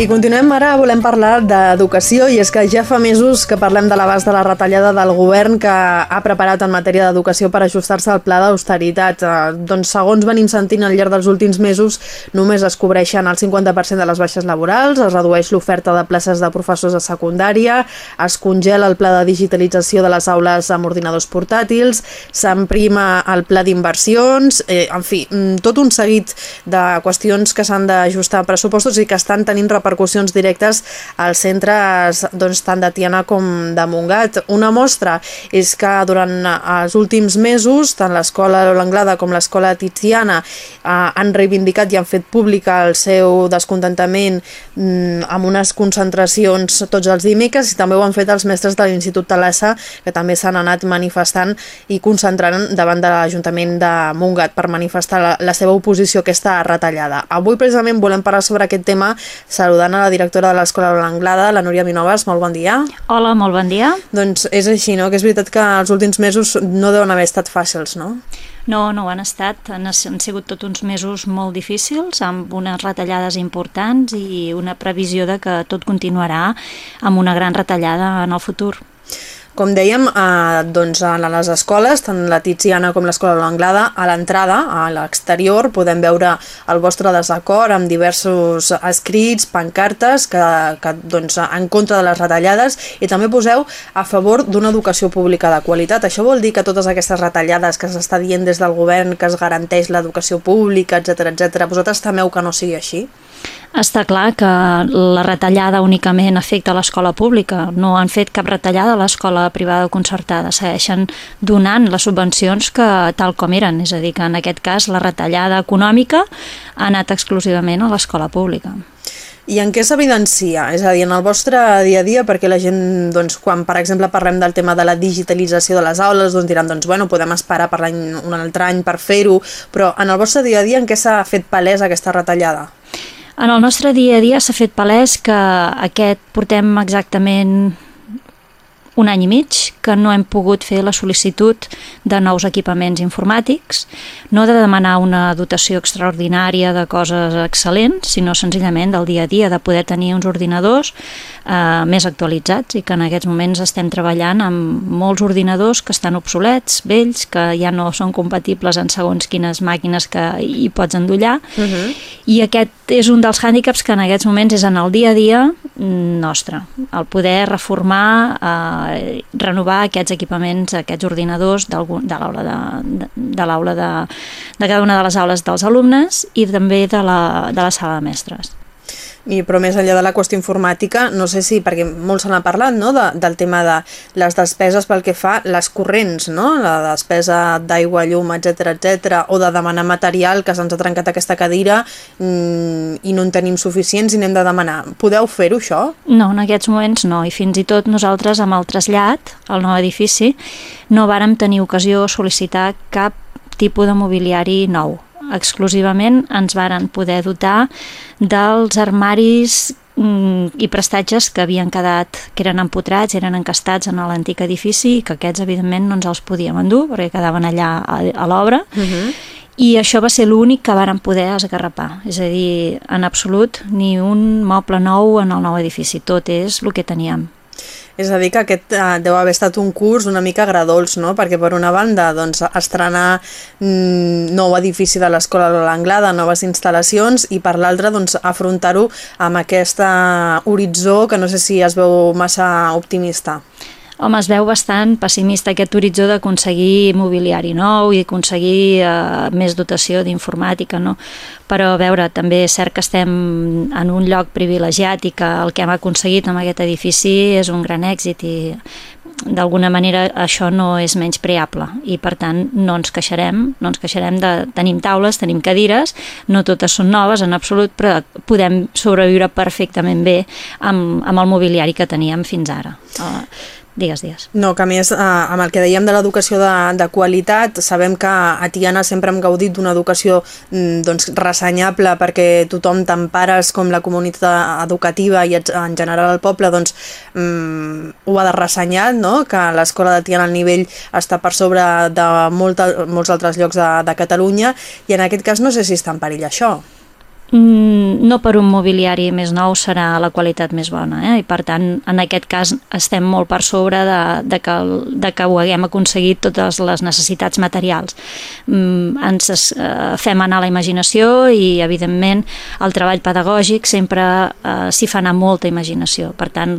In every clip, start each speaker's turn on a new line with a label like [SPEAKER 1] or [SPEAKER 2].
[SPEAKER 1] I continuem ara, volem parlar d'educació i és que ja fa mesos que parlem de l'abast de la retallada del govern que ha preparat en matèria d'educació per ajustar-se al pla d'austeritat. Eh, doncs segons venim sentint al llarg dels últims mesos, només es cobreixen el 50% de les baixes laborals, es redueix l'oferta de places de professors de secundària, es congela el pla de digitalització de les aules amb ordinadors portàtils, s'emprima el pla d'inversions, eh, en fi, mm, tot un seguit de qüestions que s'han d'ajustar a pressupostos i que estan tenint repercussions repercussions directes als centres doncs, tant de Tiana com de Montgat. Una mostra és que durant els últims mesos, tant l'escola l'Anglada com l'escola Tiziana eh, han reivindicat i han fet pública el seu descontentament mm, amb unes concentracions tots els dimecres i també ho han fet els mestres de l'Institut Talassa, que també s'han anat manifestant i concentrant davant de l'Ajuntament de Montgat per manifestar la, la seva oposició a aquesta retallada. Avui precisament volem parlar sobre aquest tema saludant saludant a la directora de l'Escola L'Anglada, la Núria Minoves. Molt bon dia.
[SPEAKER 2] Hola, molt bon dia.
[SPEAKER 1] Doncs és així, no? Que és veritat que els últims mesos no deuen haver estat fàcils, no?
[SPEAKER 2] No, no ho han estat. Han, han sigut tots uns mesos molt difícils, amb unes retallades importants i una previsió de que tot continuarà amb una gran retallada en el futur.
[SPEAKER 1] Com dèiem, eh, doncs a les escoles, tant la Tiziana com l'escola de l'Anglada, a l'entrada, a l'exterior, podem veure el vostre desacord amb diversos escrits, pancartes, que, que doncs, en contra de les retallades, i també poseu a favor d'una educació pública de qualitat. Això vol dir que totes aquestes retallades que s'està dient des del govern, que es garanteix l'educació pública, etc etc, vosaltres temeu que no sigui així?
[SPEAKER 2] Està clar que la retallada únicament afecta l'escola pública, no han fet cap retallada a l'escola privada o concertada, segueixen donant les subvencions que tal com eren, és a dir, que en aquest cas la retallada econòmica ha anat exclusivament a l'escola pública.
[SPEAKER 1] I en què s'evidencia? És a dir, en el vostre dia a dia, perquè la gent, doncs, quan, per exemple, parlem del tema de la digitalització de les aules, doncs diran, doncs, bueno, podem esperar per l'any un altre any per fer-ho, però en el vostre dia a dia en què s'ha fet palès aquesta retallada?
[SPEAKER 2] En el nostre dia a dia s'ha fet palès que aquest portem exactament un any i mig que no hem pogut fer la sol·licitud de nous equipaments informàtics, no de demanar una dotació extraordinària de coses excel·lents, sinó senzillament del dia a dia, de poder tenir uns ordinadors eh, més actualitzats i que en aquests moments estem treballant amb molts ordinadors que estan obsolets, vells, que ja no són compatibles en segons quines màquines que hi pots endollar uh mhm. -huh. I aquest és un dels hàndicaps que en aquests moments és en el dia a dia nostre, el poder reformar eh, renovar aquests equipaments, aquests ordinadors de l'aula de, de, de l'aula de, de cada una de les aules dels alumnes i també de la, de la sala de mestres.
[SPEAKER 1] I, però més enllà de la qüestió informàtica, no sé si, perquè molt se n'ha parlat, no?, de, del tema de les despeses pel que fa les corrents, no?, la despesa d'aigua, llum, etc etc, o de demanar material, que se'ns ha trencat aquesta cadira mmm, i no en tenim suficients i n'hem de demanar. Podeu fer-ho, això?
[SPEAKER 2] No, en aquests moments no, i fins i tot nosaltres amb el trasllat al nou edifici no vàrem tenir ocasió sol·licitar cap tipus de mobiliari nou exclusivament ens varen poder dotar dels armaris mm, i prestatges que havien quedat, que eren empotrats, eren encastats en l'antic edifici i que aquests evidentment no ens els podíem endur perquè quedaven allà a, a l'obra uh mhm. -huh. i això va ser l'únic que varen poder esgarrapar, és a dir, en absolut ni un moble nou en el nou edifici, tot és el que teníem.
[SPEAKER 1] És a dir, que aquest eh, deu haver estat un curs una mica gradols, no? Perquè per una banda, doncs, estrenar mm, nou edifici de l'Escola de l'Anglada, noves instal·lacions, i per l'altra, doncs, afrontar-ho amb aquesta horitzó que no sé si es veu massa optimista.
[SPEAKER 2] Home, es veu bastant pessimista aquest horitzó d'aconseguir mobiliari nou i aconseguir eh, més dotació d'informàtica, no? Però, a veure, també és cert que estem en un lloc privilegiat i que el que hem aconseguit amb aquest edifici és un gran èxit i d'alguna manera això no és menys preable i per tant no ens queixarem no ens queixarem de, tenim taules, tenim cadires no totes són noves en absolut però podem sobreviure perfectament bé amb, amb el mobiliari que teníem fins ara uh, Digues, digues.
[SPEAKER 1] No, que a més, eh, amb el que dèiem de l'educació de, de qualitat, sabem que a Tiana sempre hem gaudit d'una educació mm, doncs, ressenyable perquè tothom, tant pares com la comunitat educativa i en general el poble, doncs, mm, ho ha de ressenyar, no? que l'escola de Tiana al nivell està per sobre de molta, molts altres llocs de, de Catalunya i en aquest cas no sé si està en perill això.
[SPEAKER 2] Mm, no per un mobiliari més nou serà la qualitat més bona eh? i per tant en aquest cas estem molt per sobre de, de, que, de que ho haguem aconseguit totes les necessitats materials. Mm, ens es, eh, fem anar la imaginació i evidentment el treball pedagògic sempre eh, s'hi fa anar molta imaginació. Per tant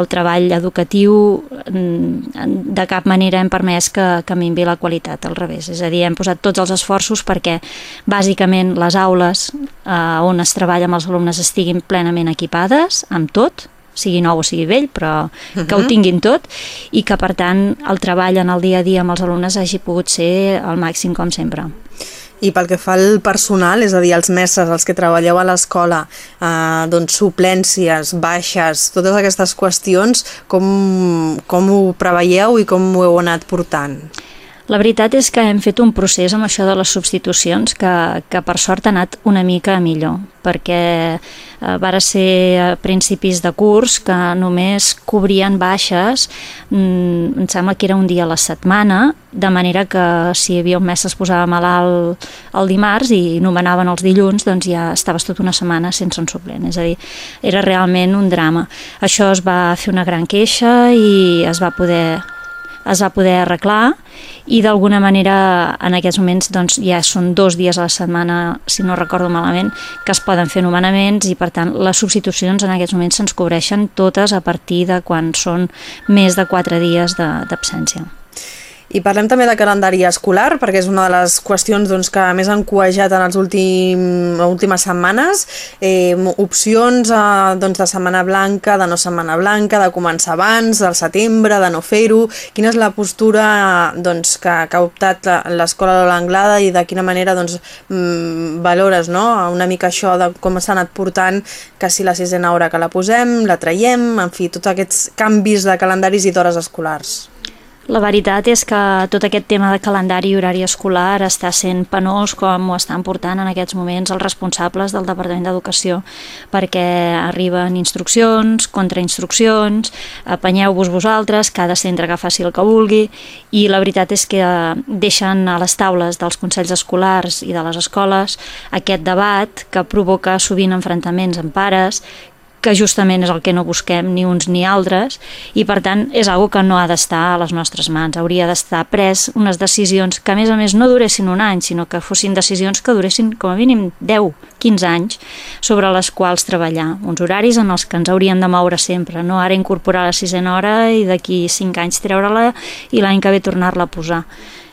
[SPEAKER 2] el treball educatiu mm, de cap manera hem permès que, que minvi la qualitat al revés, és a dir, hem posat tots els esforços perquè bàsicament les aules eh, on es treballa amb els alumnes estiguin plenament equipades amb tot, sigui nou o sigui vell, però que uh -huh. ho mhm. tinguin tot i que, per tant, el treball en el dia a dia amb els alumnes hagi pogut ser el màxim com sempre.
[SPEAKER 1] I pel que fa al personal, és a dir, els mestres, els que treballeu a l'escola, eh, doncs suplències, baixes, totes aquestes qüestions, com, com ho preveieu i com ho heu anat portant?
[SPEAKER 2] La veritat és que hem fet un procés amb això de les substitucions que, que per sort ha anat una mica millor, perquè eh, va ser a principis de curs que només cobrien baixes, mm, em sembla que era un dia a la setmana, de manera que si hi havia un mes es posava malalt el dimarts i nomenaven els dilluns, doncs ja estaves tota una setmana sense un suplent, és a dir, era realment un drama. Això es va fer una gran queixa i es va poder es va poder arreglar i d'alguna manera en aquests moments doncs, ja són dos dies a la setmana, si no recordo malament, que es poden fer nomenaments i per tant les substitucions en aquests moments se'ns cobreixen totes a partir de quan són més de quatre dies d'absència.
[SPEAKER 1] I parlem també de calendari escolar, perquè és una de les qüestions doncs, que més han coejat en les últim, últimes setmanes. Eh, opcions eh, doncs, de setmana blanca, de no setmana blanca, de començar abans, del setembre, de no fer-ho. Quina és la postura doncs, que, que ha optat l'escola de l'Anglada i de quina manera doncs, mm, valores no? una mica això de com s'ha anat portant, que si la sisena hora que la posem, la traiem, en fi, tots aquests canvis de calendaris i d'hores escolars.
[SPEAKER 2] La veritat és que tot aquest tema de calendari i horari escolar està sent penós com ho estan portant en aquests moments els responsables del Departament d'Educació perquè arriben instruccions, contrainstruccions, apanyeu-vos vosaltres, cada centre que faci el que vulgui i la veritat és que deixen a les taules dels consells escolars i de les escoles aquest debat que provoca sovint enfrontaments amb pares que justament és el que no busquem ni uns ni altres i per tant és algo que no ha d'estar a les nostres mans, hauria d'estar pres unes decisions que a més a més no duressin un any sinó que fossin decisions que duressin com a mínim 10, 15 anys sobre les quals treballar, uns horaris en els que ens hauríem de moure sempre, no ara incorporar la sisena hora i d'aquí 5 anys treure-la i l'any que ve tornar-la a posar.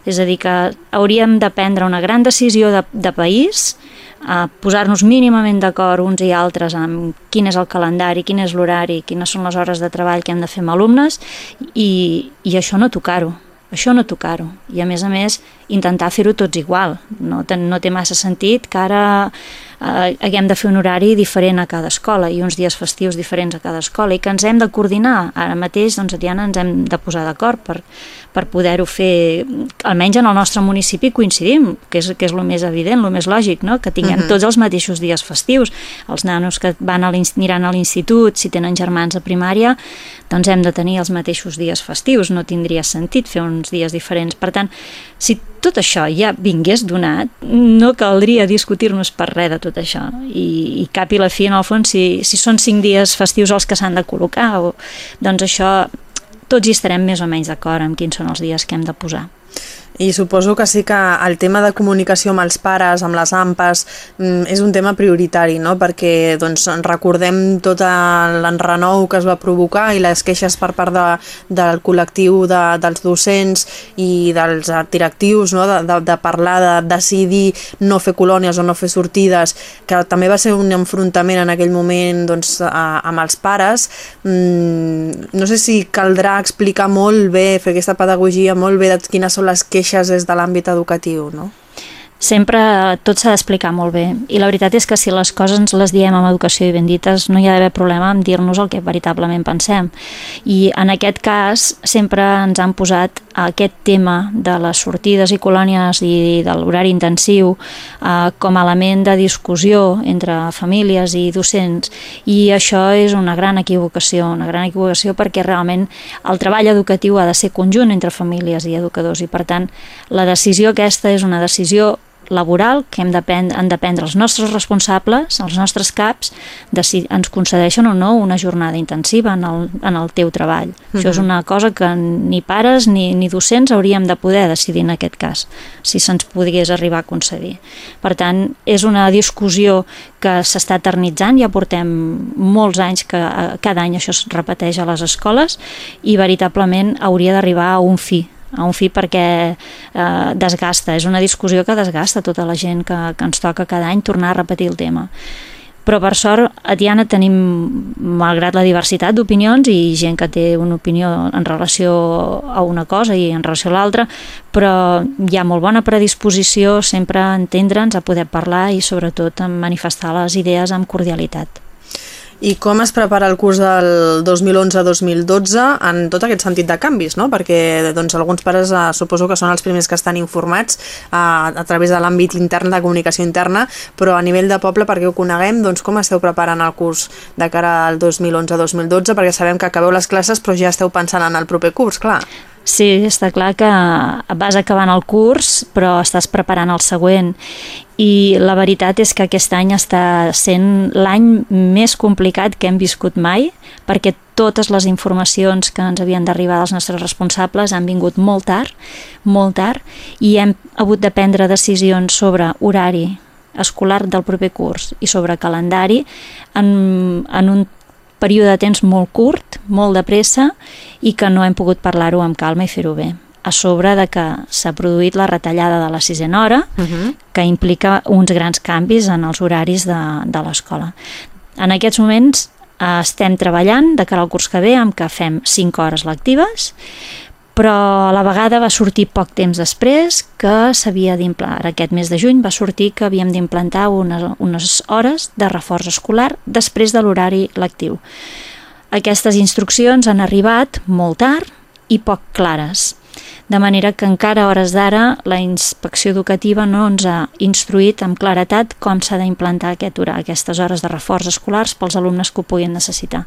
[SPEAKER 2] És a dir que hauríem de prendre una gran decisió de, de país a posar-nos mínimament d'acord uns i altres amb quin és el calendari, quin és l'horari, quines són les hores de treball que hem de fer amb alumnes i, i això no tocar-ho, això no tocar-ho. I a més a més intentar fer-ho tots igual. No, no té massa sentit que ara eh, haguem de fer un horari diferent a cada escola i uns dies festius diferents a cada escola i que ens hem de coordinar. Ara mateix, doncs, a Tiana ens hem de posar d'acord per, per poder-ho fer, almenys en el nostre municipi coincidim, que és, que és el més evident, el més lògic, no? que tinguem uh mhm. -huh. tots els mateixos dies festius. Els nanos que van a aniran a l'institut, si tenen germans a primària, doncs hem de tenir els mateixos dies festius, no tindria sentit fer uns dies diferents. Per tant, si tot això ja vingués donat, no caldria discutir-nos per res de tot això. I, i cap i la fi, en el fons, si, si són cinc dies festius els que s'han de col·locar, o, doncs això tots hi estarem més o menys d'acord amb quins són els dies que hem de posar.
[SPEAKER 1] I suposo que sí que el tema de comunicació amb els pares, amb les AMPAs, mm, és un tema prioritari, no? perquè doncs, recordem tot l'enrenou que es va provocar i les queixes per part de, del col·lectiu de, dels docents i dels directius no? de, de, de parlar, de decidir no fer colònies o no fer sortides, que també va ser un enfrontament en aquell moment doncs, a, amb els pares. Mm, no sé si caldrà explicar molt bé, fer aquesta pedagogia molt bé de quines són les queixes queixes des de l'àmbit educatiu, no?
[SPEAKER 2] sempre tot s'ha d'explicar molt bé i la veritat és que si les coses ens les diem amb educació i ben dites no hi ha d'haver problema en dir-nos el que veritablement pensem i en aquest cas sempre ens han posat aquest tema de les sortides i colònies i de l'horari intensiu eh, com a element de discussió entre famílies i docents. I això és una gran equivocació una gran equivocació perquè realment el treball educatiu ha de ser conjunt entre famílies i educadors i per tant la decisió aquesta és una decisió laboral que hem de prendre, han de prendre els nostres responsables, els nostres caps, de si ens concedeixen o no una jornada intensiva en el, en el teu treball. Uh -huh. Això és una cosa que ni pares ni, ni docents hauríem de poder decidir en aquest cas, si se'ns pogués arribar a concedir. Per tant, és una discussió que s'està eternitzant, ja portem molts anys que cada any això es repeteix a les escoles i veritablement hauria d'arribar a un fi a un fi perquè eh, desgasta, és una discussió que desgasta tota la gent que, que ens toca cada any tornar a repetir el tema però per sort a Tiana tenim, malgrat la diversitat d'opinions i gent que té una opinió en relació a una cosa i en relació a l'altra, però hi ha molt bona predisposició sempre a entendre'ns, a poder parlar i sobretot a manifestar les idees amb cordialitat.
[SPEAKER 1] I com es prepara el curs del 2011-2012 en tot aquest sentit de canvis, no? Perquè doncs, alguns pares eh, suposo que són els primers que estan informats eh, a través de l'àmbit intern de comunicació interna, però a nivell de poble, perquè ho coneguem, doncs com esteu preparant el curs de cara al 2011-2012? Perquè sabem que acabeu les classes però ja esteu pensant en el proper curs, clar.
[SPEAKER 2] Sí, està clar que vas acabant el curs, però estàs preparant el següent. I la veritat és que aquest any està sent l'any més complicat que hem viscut mai, perquè totes les informacions que ens havien d'arribar dels nostres responsables han vingut molt tard, molt tard, i hem hagut de prendre decisions sobre horari escolar del proper curs i sobre calendari en, en un període de temps molt curt, molt de pressa i que no hem pogut parlar-ho amb calma i fer-ho bé a sobre de que s'ha produït la retallada de la sisena hora, uh -huh. que implica uns grans canvis en els horaris de, de l'escola. En aquests moments eh, estem treballant de cara al curs que ve amb que fem 5 hores lectives, però a la vegada va sortir poc temps després que s'havia d'implantar, aquest mes de juny va sortir que havíem d'implantar unes, unes hores de reforç escolar després de l'horari lectiu. Aquestes instruccions han arribat molt tard i poc clares, de manera que encara a hores d'ara la inspecció educativa no ens ha instruït amb claretat com s'ha d'implantar aquest horari, aquestes hores de reforç escolars pels alumnes que ho puguin necessitar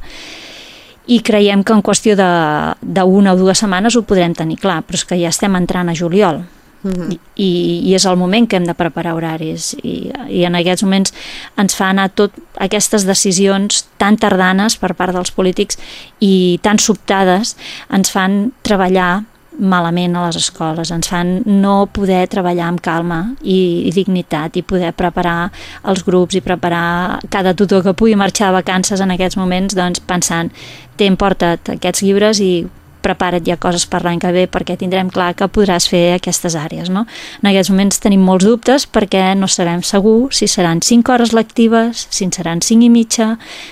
[SPEAKER 2] i creiem que en qüestió d'una o dues setmanes ho podrem tenir clar, però és que ja estem entrant a juliol. Uh mhm. -huh. I, i és el moment que hem de preparar horaris i, i en aquests moments ens fa anar tot aquestes decisions tan tardanes per part dels polítics i tan sobtades ens fan treballar malament a les escoles, ens fan no poder treballar amb calma i, i dignitat i poder preparar els grups i preparar cada tutor que pugui marxar de vacances en aquests moments doncs pensant, t'he emportat aquests llibres i prepara't ja coses per l'any que ve perquè tindrem clar que podràs fer aquestes àrees. No? En aquests moments tenim molts dubtes perquè no sabem segur si seran 5 hores lectives, si en seran 5 i mitja,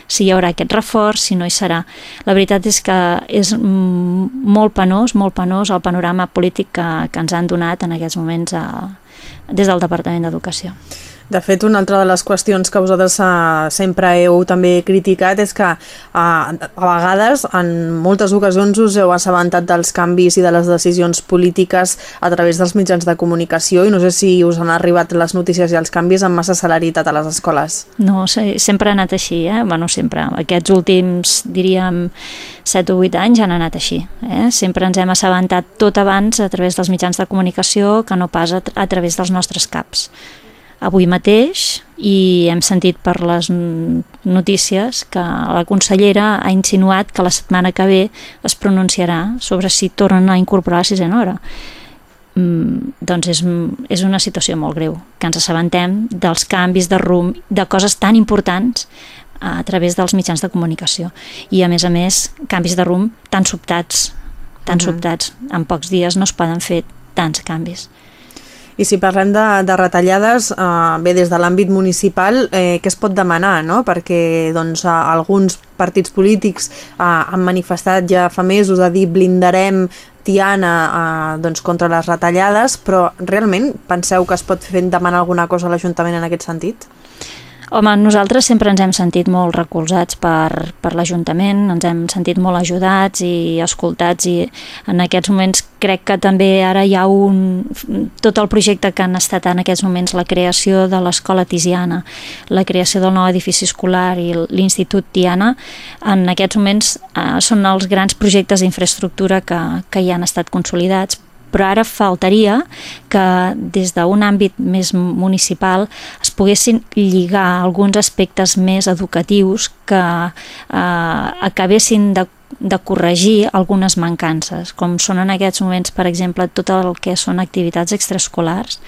[SPEAKER 2] si hi haurà aquest reforç, si no hi serà. La veritat és que és molt penós, molt penós el panorama polític que, que ens han donat en aquests moments a, des del Departament d'Educació.
[SPEAKER 1] De fet, una altra de les qüestions que vosaltres uh, sempre heu també criticat és que uh, a vegades, en moltes ocasions, us heu assabentat dels canvis i de les decisions polítiques a través dels mitjans de comunicació i no sé si us han arribat les notícies i els canvis amb massa celeritat a les escoles.
[SPEAKER 2] No, sempre ha anat així, eh? Bueno, sempre. Aquests últims, diríem, 7 o 8 anys han anat així. Eh? Sempre ens hem assabentat tot abans a través dels mitjans de comunicació que no pas a, a través dels nostres caps avui mateix i hem sentit per les notícies que la consellera ha insinuat que la setmana que ve es pronunciarà sobre si tornen a incorporar la sisena hora. Mm, doncs és, és una situació molt greu, que ens assabentem dels canvis de rumb, de coses tan importants a través dels mitjans de comunicació. I a més a més, canvis de rumb tan sobtats, tan uh -huh. sobtats. En pocs dies no es poden fer tants canvis.
[SPEAKER 1] I si parlem de, de retallades, eh, bé, des de l'àmbit municipal, eh, què es pot demanar? No? Perquè doncs, alguns partits polítics eh, han manifestat ja fa mesos a dir blindarem Tiana eh, doncs, contra les retallades, però realment penseu que es pot fer demanar alguna cosa a l'Ajuntament en aquest sentit?
[SPEAKER 2] Home, nosaltres sempre ens hem sentit molt recolzats per, per l'Ajuntament, ens hem sentit molt ajudats i escoltats i en aquests moments crec que també ara hi ha un... tot el projecte que han estat en aquests moments la creació de l'escola Tisiana, la creació del nou edifici escolar i l'Institut Tiana, en aquests moments eh, són els grans projectes d'infraestructura que, que hi han estat consolidats però ara faltaria que des d'un àmbit més municipal es poguessin lligar alguns aspectes més educatius que eh, acabessin de de corregir algunes mancances, com són en aquests moments, per exemple, tot el que són activitats extraescolars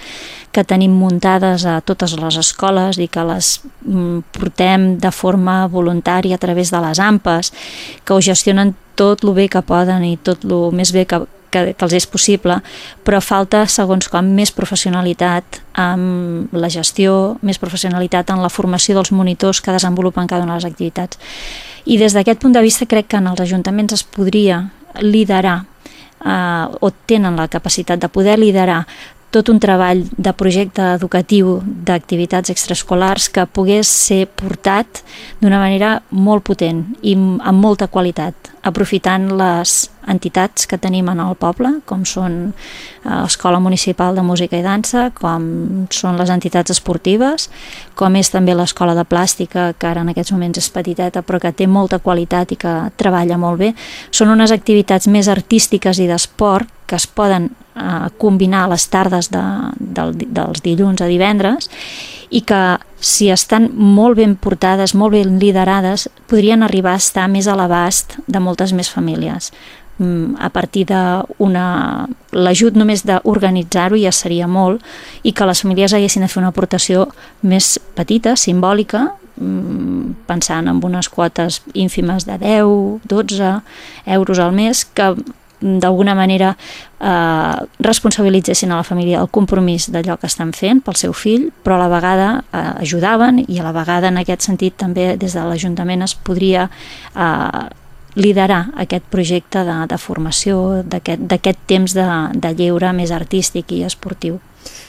[SPEAKER 2] que tenim muntades a totes les escoles i que les mm, portem de forma voluntària a través de les AMPes, que ho gestionen tot el bé que poden i tot el més bé que, que, que els és possible, però falta, segons com, més professionalitat amb la gestió, més professionalitat en la formació dels monitors que desenvolupen cada una de les activitats. I des d'aquest punt de vista crec que en els ajuntaments es podria liderar eh, o tenen la capacitat de poder liderar tot un treball de projecte educatiu d'activitats extraescolars que pogués ser portat d'una manera molt potent i amb molta qualitat, aprofitant les entitats que tenim en el poble, com són l'Escola eh, Municipal de Música i Dansa, com són les entitats esportives, com és també l'Escola de Plàstica, que ara en aquests moments és petiteta, però que té molta qualitat i que treballa molt bé. Són unes activitats més artístiques i d'esport que es poden eh, combinar a les tardes de, del, dels dilluns a divendres i que si estan molt ben portades, molt ben liderades, podrien arribar a estar més a l'abast de moltes més famílies. Mm, a partir d'una... l'ajut només d'organitzar-ho ja seria molt i que les famílies haguessin de fer una aportació més petita, simbòlica, mm, pensant en unes quotes ínfimes de 10, 12 euros al mes que d'alguna manera eh, responsabilitzessin a la família el compromís d'allò que estan fent pel seu fill, però a la vegada eh, ajudaven i a la vegada en aquest sentit també des de l'Ajuntament es podria eh, liderar aquest projecte de, de formació, d'aquest temps de, de lleure més artístic i esportiu.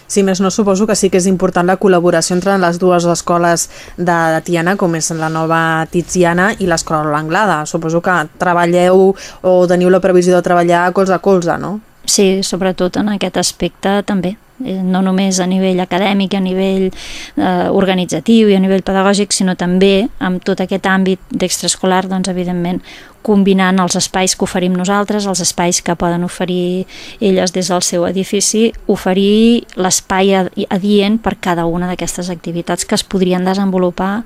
[SPEAKER 1] Si més no, suposo que sí que és important la col·laboració entre les dues escoles de, de Tiana, com és la nova Tiziana i l'escola L'Anglada. Suposo que treballeu o teniu la previsió de treballar colze a colze, no?
[SPEAKER 2] Sí, sobretot en aquest aspecte també no només a nivell acadèmic, a nivell eh, organitzatiu i a nivell pedagògic, sinó també amb tot aquest àmbit d'extraescolar, doncs evidentment combinant els espais que oferim nosaltres, els espais que poden oferir elles des del seu edifici, oferir l'espai adient per cada una d'aquestes activitats que es podrien desenvolupar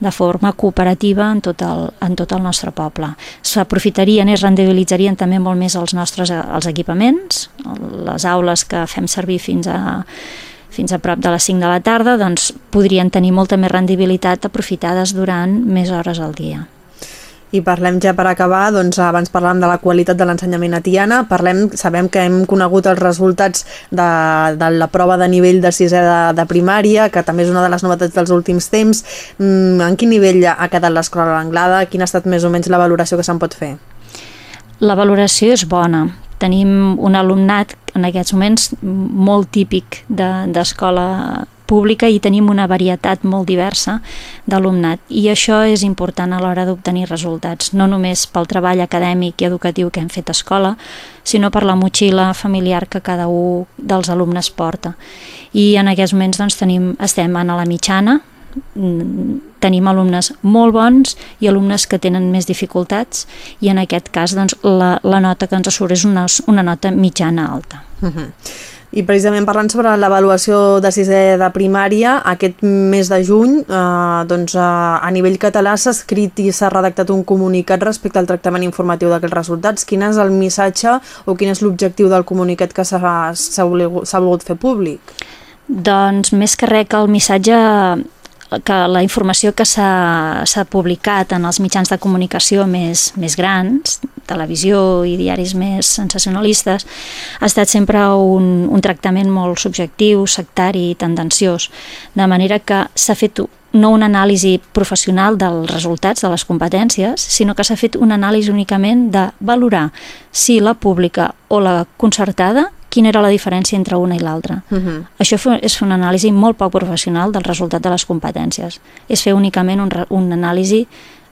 [SPEAKER 2] de forma cooperativa en tot el, en tot el nostre poble. S'aprofitarien i es rendibilitzarien també molt més els nostres els equipaments, les aules que fem servir fins a fins a prop de les 5 de la tarda, doncs podrien tenir molta més rendibilitat aprofitades durant més hores al dia.
[SPEAKER 1] I parlem ja per acabar, doncs abans parlàvem de la qualitat de l'ensenyament a Tiana, parlem, sabem que hem conegut els resultats de, de la prova de nivell de sisè de, de primària, que també és una de les novetats dels últims temps. Mm, en quin nivell ha quedat l'escola l'Anglada? Quina ha estat més o menys la valoració que se'n pot fer?
[SPEAKER 2] La valoració és bona. Tenim un alumnat en aquests moments molt típic d'escola de, pública i tenim una varietat molt diversa d'alumnat i això és important a l'hora d'obtenir resultats, no només pel treball acadèmic i educatiu que hem fet a escola, sinó per la motxilla familiar que cada un dels alumnes porta. I en aquests moments doncs, tenim, estem en la mitjana, mm, tenim alumnes molt bons i alumnes que tenen més dificultats i en aquest cas doncs, la, la nota que ens surt és una, una nota mitjana alta. Uh.
[SPEAKER 1] -huh. I precisament parlant sobre l'avaluació de sisè de primària, aquest mes de juny, eh, doncs, eh, a nivell català s'ha escrit i s'ha redactat un comunicat respecte al tractament informatiu d'aquests resultats. Quin és el missatge o quin és l'objectiu del comunicat que s'ha volgut fer públic?
[SPEAKER 2] Doncs més que res que el missatge que la informació que s'ha publicat en els mitjans de comunicació més, més grans, televisió i diaris més sensacionalistes, ha estat sempre un, un tractament molt subjectiu, sectari i tendenciós, de manera que s'ha fet no una anàlisi professional dels resultats de les competències, sinó que s'ha fet una anàlisi únicament de valorar si la pública o la concertada quina era la diferència entre una i l'altra. Uh mhm. -huh. Això és fer una anàlisi molt poc professional del resultat de les competències. És fer únicament un, un anàlisi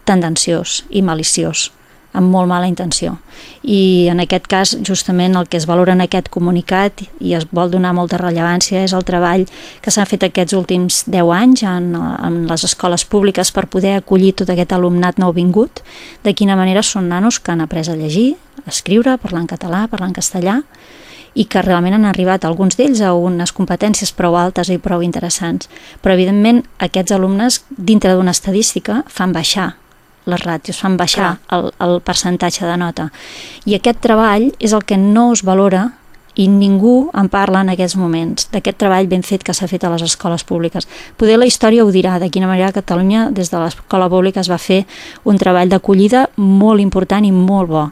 [SPEAKER 2] tendenciós i maliciós amb molt mala intenció. I en aquest cas, justament el que es valora en aquest comunicat i es vol donar molta rellevància és el treball que s'ha fet aquests últims 10 anys en, en les escoles públiques per poder acollir tot aquest alumnat nouvingut, de quina manera són nanos que han après a llegir, a escriure, parlar en català, parlar en castellà, i que realment han arribat alguns d'ells a unes competències prou altes i prou interessants. Però, evidentment, aquests alumnes, dintre d'una estadística, fan baixar les ràtios, fan baixar el, el percentatge de nota. I aquest treball és el que no es valora i ningú en parla en aquests moments, d'aquest treball ben fet que s'ha fet a les escoles públiques. Poder la història ho dirà, de quina manera a Catalunya, des de l'escola pública, es va fer un treball d'acollida molt important i molt bo.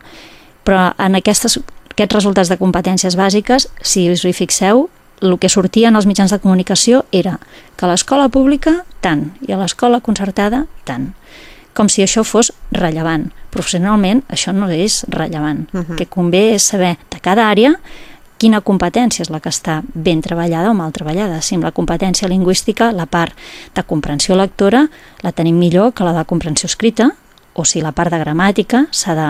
[SPEAKER 2] Però en aquestes, aquests resultats de competències bàsiques, si us hi fixeu, el que sortia en els mitjans de comunicació era que a l'escola pública tant i a l'escola concertada tant com si això fos rellevant. Professionalment això no és rellevant. Uh -huh. El que convé és saber de cada àrea quina competència és la que està ben treballada o mal treballada. Si amb la competència lingüística la part de comprensió lectora la tenim millor que la de comprensió escrita, o si la part de gramàtica s'ha de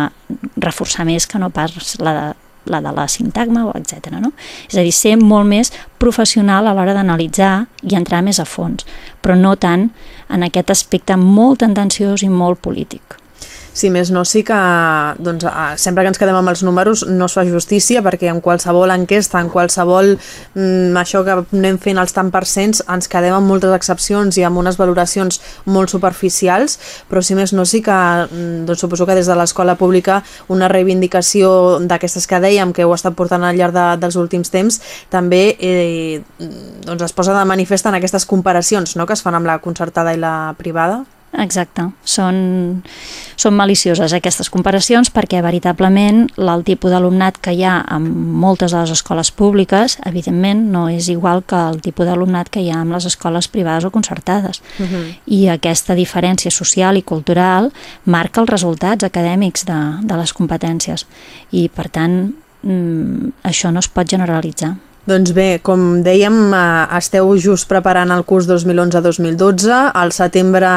[SPEAKER 2] reforçar més que no pas la de la de la sintagma, etc. No? És a dir, ser molt més professional a l'hora d'analitzar i entrar més a fons, però no tant en aquest aspecte molt tendenciós i molt polític.
[SPEAKER 1] Si més no, sí que doncs, sempre que ens quedem amb els números no es fa justícia perquè en qualsevol enquesta, en qualsevol mm, això que anem fent els tant per cents, ens quedem amb moltes excepcions i amb unes valoracions molt superficials, però si més no, sí que mm, doncs, suposo que des de l'escola pública una reivindicació d'aquestes que dèiem que ho estat portant al llarg de, dels últims temps també eh, doncs es posa de manifest en aquestes comparacions no?, que es fan amb la concertada i la privada.
[SPEAKER 2] Exacte, són, són malicioses aquestes comparacions perquè veritablement el tipus d'alumnat que hi ha en moltes de les escoles públiques, evidentment, no és igual que el tipus d'alumnat que hi ha en les escoles privades o concertades. Uh -huh. I aquesta diferència social i cultural marca els resultats acadèmics de, de les competències. I, per tant, mm, això no es pot generalitzar.
[SPEAKER 1] Doncs bé, com dèiem, eh, esteu just preparant el curs 2011-2012. Al setembre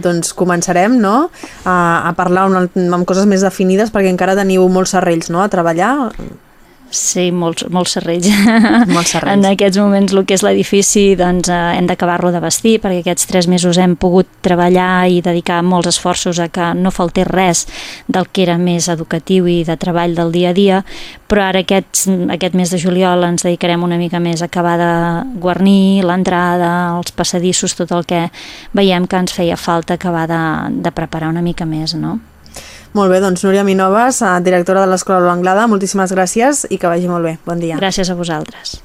[SPEAKER 1] doncs, començarem no? a, a parlar amb coses més definides perquè encara teniu molts serrells no? a treballar.
[SPEAKER 2] Sí, molts, molts serrells.
[SPEAKER 1] Molts serrells.
[SPEAKER 2] en aquests moments el que és l'edifici doncs, eh, hem d'acabar-lo de vestir perquè aquests tres mesos hem pogut treballar i dedicar molts esforços a que no faltés res del que era més educatiu i de treball del dia a dia, però ara aquest, aquest mes de juliol ens dedicarem una mica més a acabar de guarnir l'entrada, els passadissos, tot el que veiem que ens feia falta acabar de, de preparar una mica més, no?
[SPEAKER 1] Molt bé, doncs Núria Minovas, directora de l'Escola L'Anglada, moltíssimes gràcies i que vagi molt bé. Bon dia.
[SPEAKER 2] Gràcies a vosaltres.